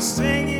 singing.